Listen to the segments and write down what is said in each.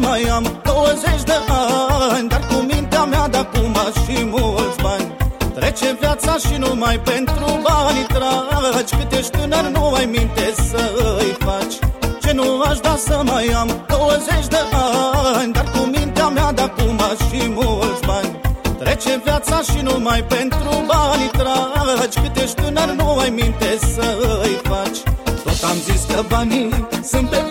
mai am 20 de ani. Dar cu mintea mea de acum și mulți bani. Trece viața și numai pentru bani tragi Cât ești tânăr nu ai minte să-i faci. Ce nu aș da să mai am 20 de ani. Dar cu mintea mea de acum și mulți bani. Trece viața și numai pentru bani tragi Cât ești tânăr nu ai minte să-i faci. Tot am zis că banii sunt pe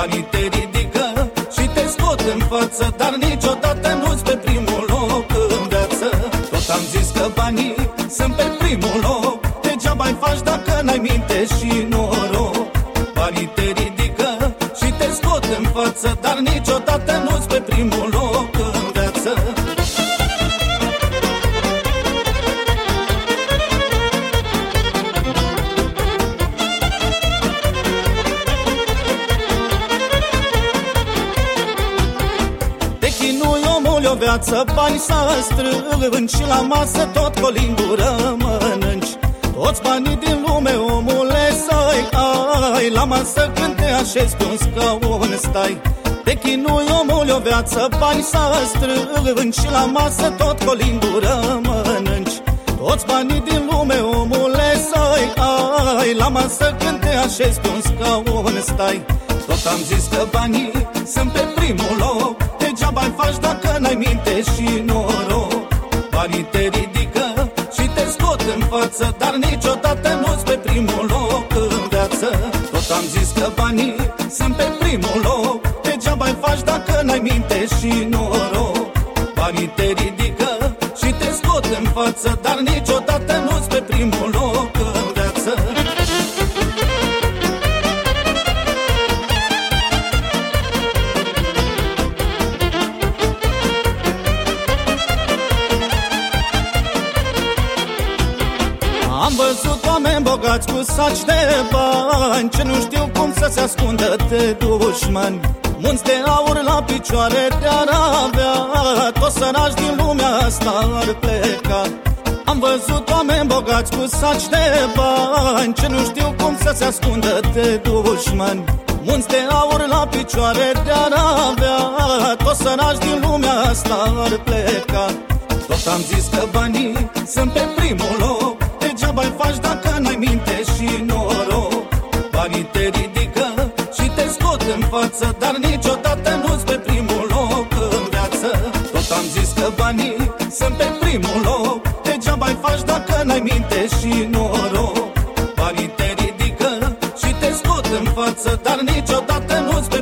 Banii te ridică și te scot în față Dar niciodată nu-ți pe primul loc în viață. Tot am zis că banii sunt pe primul loc Degeaba ai faci dacă n-ai minte și noroc. Banii te ridică și te scot în față Dar niciodată omul o viață, bani să strângi Și la masă tot cu o lingură mănânci. Toți banii din lume, omule, să-i ai. La masă când te așezi pe un scaun stai. Te chinui omul o viață, bani să strângi Și la masă tot cu o lingură mănânci. Toți banii din lume, omule, să-i ai. La masă când te așezi pe un scaun stai. Tot am zis că banii sunt pe primul loc Degeaba ai faci dacă n-ai minte și noroc. Banii te ridică și te scot în față Dar niciodată nu-ți pe primul loc în viață. Tot am zis că banii sunt pe primul loc. Degeaba ai faci dacă n-ai minte și noroc. Banii te ridică și te scot în față Dar niciodată nu-ți pe primul loc văzut oameni bogați cu saci de bani Ce nu știu cum să se ascundă de dușmani. Munți de aur la picioare te-ar avea Toți sărași din lumea asta ar pleca. Am văzut oameni bogați cu saci de bani Ce nu știu cum să se ascundă de dușmani. Munți de aur la picioare te-ar avea Toți sărași din lumea asta ar pleca. Tot am zis că banii sunt pe față Dar niciodată nu-s pe primul loc în viață. Tot am zis că banii sunt pe primul loc. Degeaba ai faci dacă n-ai minte și noroc Banii te ridică și te scot în față Dar niciodată nu-s pe